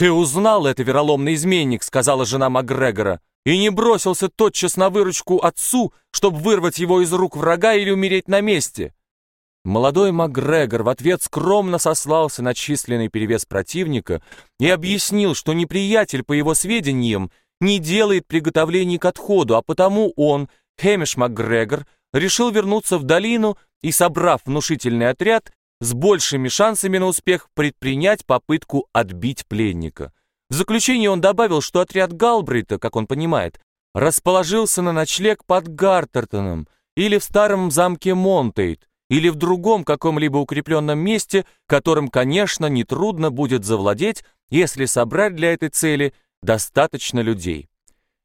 «Ты узнал это, вероломный изменник», — сказала жена Макгрегора, «и не бросился тотчас на выручку отцу, чтобы вырвать его из рук врага или умереть на месте». Молодой Макгрегор в ответ скромно сослался на численный перевес противника и объяснил, что неприятель, по его сведениям, не делает приготовлений к отходу, а потому он, Хэмиш Макгрегор, решил вернуться в долину и, собрав внушительный отряд, с большими шансами на успех предпринять попытку отбить пленника. В заключение он добавил, что отряд Галбрейта, как он понимает, расположился на ночлег под Гартертоном или в старом замке Монтейт, или в другом каком-либо укрепленном месте, которым, конечно, нетрудно будет завладеть, если собрать для этой цели достаточно людей.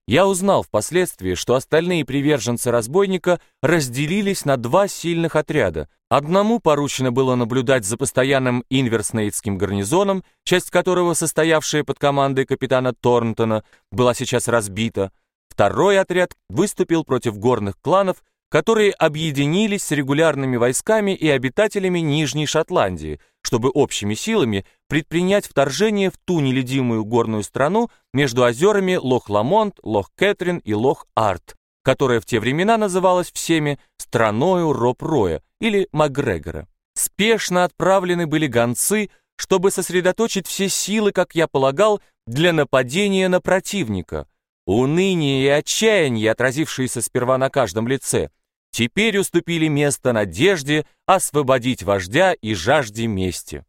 Я узнал впоследствии, что остальные приверженцы разбойника разделились на два сильных отряда. Одному поручено было наблюдать за постоянным инверснейдским гарнизоном, часть которого, состоявшая под командой капитана Торнтона, была сейчас разбита. Второй отряд выступил против горных кланов, которые объединились с регулярными войсками и обитателями Нижней Шотландии, чтобы общими силами предпринять вторжение в ту нелюдимую горную страну между озерами Лох-Ламонт, Лох-Кэтрин и Лох-Арт, которая в те времена называлась всеми «страною Роб-Роя» или Макгрегора. Спешно отправлены были гонцы, чтобы сосредоточить все силы, как я полагал, для нападения на противника. Уныние и отчаяние, отразившиеся сперва на каждом лице, теперь уступили место надежде освободить вождя и жажде мести.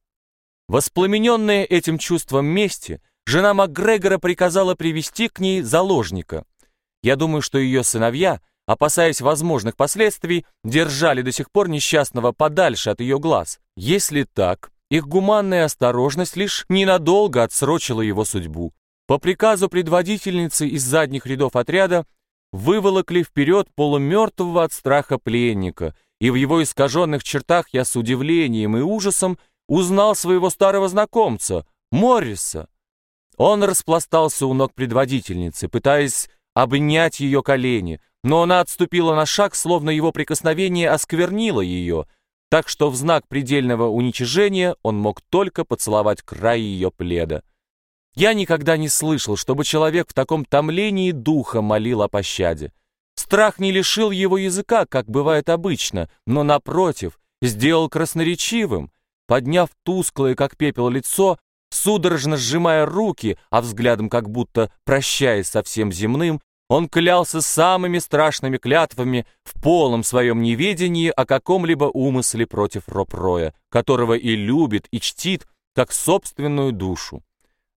Воспламененная этим чувством мести, жена Макгрегора приказала привести к ней заложника. Я думаю, что ее сыновья, опасаясь возможных последствий, держали до сих пор несчастного подальше от ее глаз. Если так, их гуманная осторожность лишь ненадолго отсрочила его судьбу. По приказу предводительницы из задних рядов отряда выволокли вперед полумертвого от страха пленника, и в его искаженных чертах я с удивлением и ужасом узнал своего старого знакомца, Морриса. Он распластался у ног предводительницы, пытаясь обнять ее колени, но она отступила на шаг, словно его прикосновение осквернило ее, так что в знак предельного уничижения он мог только поцеловать край ее пледа. Я никогда не слышал, чтобы человек в таком томлении духа молил о пощаде. Страх не лишил его языка, как бывает обычно, но, напротив, сделал красноречивым. Подняв тусклое, как пепел, лицо, судорожно сжимая руки, а взглядом как будто прощаясь со всем земным, он клялся самыми страшными клятвами в полном своем неведении о каком-либо умысле против Ропроя, которого и любит, и чтит, как собственную душу.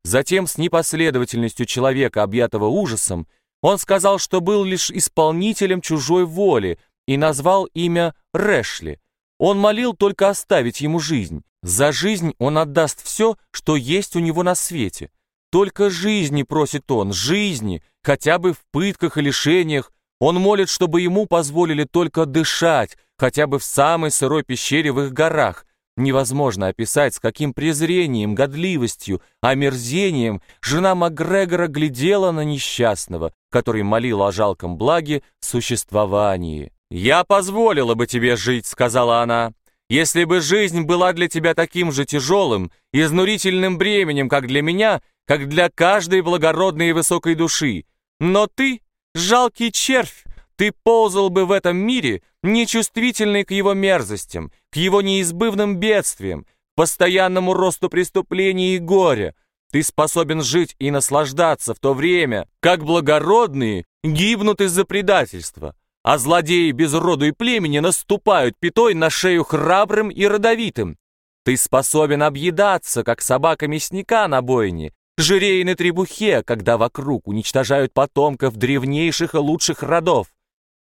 Затем, с непоследовательностью человека, объятого ужасом, он сказал, что был лишь исполнителем чужой воли и назвал имя Рэшли. Он молил только оставить ему жизнь. За жизнь он отдаст все, что есть у него на свете. Только жизни просит он, жизни, хотя бы в пытках и лишениях. Он молит, чтобы ему позволили только дышать, хотя бы в самой сырой пещере в их горах, Невозможно описать, с каким презрением, годливостью, омерзением жена Макгрегора глядела на несчастного, который молил о жалком благе существовании. «Я позволила бы тебе жить», — сказала она, «если бы жизнь была для тебя таким же тяжелым, изнурительным бременем, как для меня, как для каждой благородной и высокой души. Но ты — жалкий червь, ты ползал бы в этом мире, нечувствительный к его мерзостям, к его неизбывным бедствиям, постоянному росту преступлений и горя. Ты способен жить и наслаждаться в то время, как благородные гибнут из-за предательства, а злодеи без роду и племени наступают пятой на шею храбрым и родовитым. Ты способен объедаться, как собака мясника на бойне, жирея на требухе, когда вокруг уничтожают потомков древнейших и лучших родов.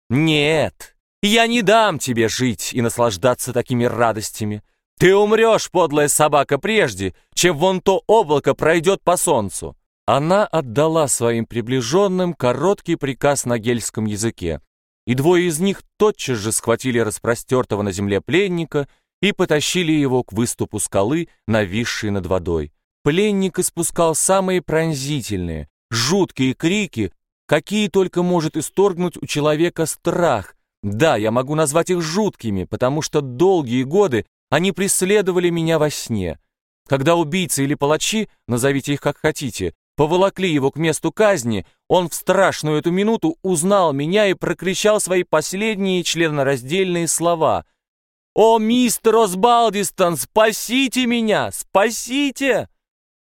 «Нет, я не дам тебе жить и наслаждаться такими радостями. Ты умрешь, подлая собака, прежде, чем вон то облако пройдет по солнцу». Она отдала своим приближенным короткий приказ на гельском языке, и двое из них тотчас же схватили распростертого на земле пленника и потащили его к выступу скалы, нависшей над водой. Пленник испускал самые пронзительные, жуткие крики, какие только может исторгнуть у человека страх. Да, я могу назвать их жуткими, потому что долгие годы они преследовали меня во сне. Когда убийцы или палачи, назовите их как хотите, поволокли его к месту казни, он в страшную эту минуту узнал меня и прокричал свои последние членораздельные слова. «О, мистер Осбалдистон, спасите меня! Спасите!»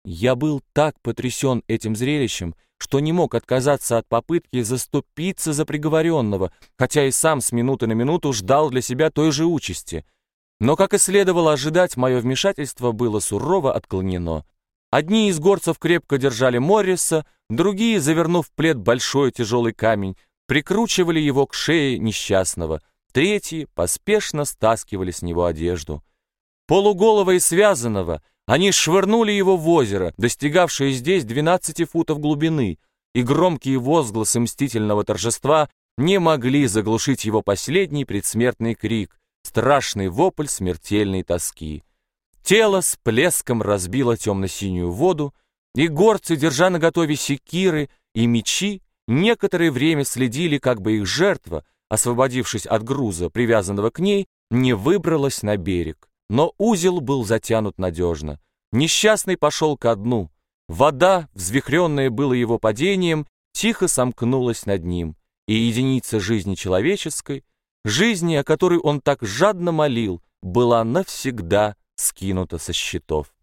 Я был так потрясен этим зрелищем, что не мог отказаться от попытки заступиться за приговоренного, хотя и сам с минуты на минуту ждал для себя той же участи. Но, как и следовало ожидать, мое вмешательство было сурово отклонено. Одни из горцев крепко держали Морриса, другие, завернув в плед большой тяжелый камень, прикручивали его к шее несчастного, третьи поспешно стаскивали с него одежду. Полуголого и связанного — они швырнули его в озеро, достигавшее здесь 12 футов глубины, и громкие возгласы мстительного торжества не могли заглушить его последний предсмертный крик, страшный вопль смертельной тоски. Тело с плеском разбило темно-синюю воду, и горцы, держа наготове секиры и мечи, некоторое время следили, как бы их жертва, освободившись от груза, привязанного к ней, не выбралась на берег. Но узел был затянут надежно. Несчастный пошел ко дну. Вода, взвихренная было его падением, тихо сомкнулась над ним, и единица жизни человеческой, жизни, о которой он так жадно молил, была навсегда скинута со счетов.